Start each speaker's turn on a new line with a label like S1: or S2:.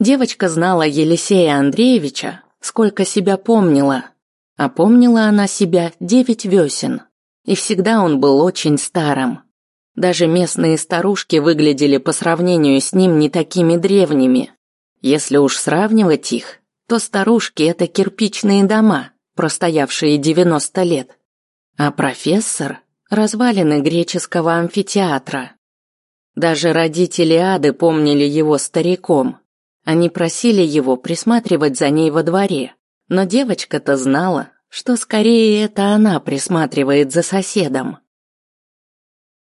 S1: Девочка знала Елисея Андреевича, сколько себя помнила. А помнила она себя девять весен. И всегда он был очень старым. Даже местные старушки выглядели по сравнению с ним не такими древними. Если уж сравнивать их, то старушки – это кирпичные дома, простоявшие 90 лет. А профессор – развалины греческого амфитеатра. Даже родители Ады помнили его стариком. Они просили его присматривать за ней во дворе. Но девочка-то знала, что скорее это она присматривает за соседом.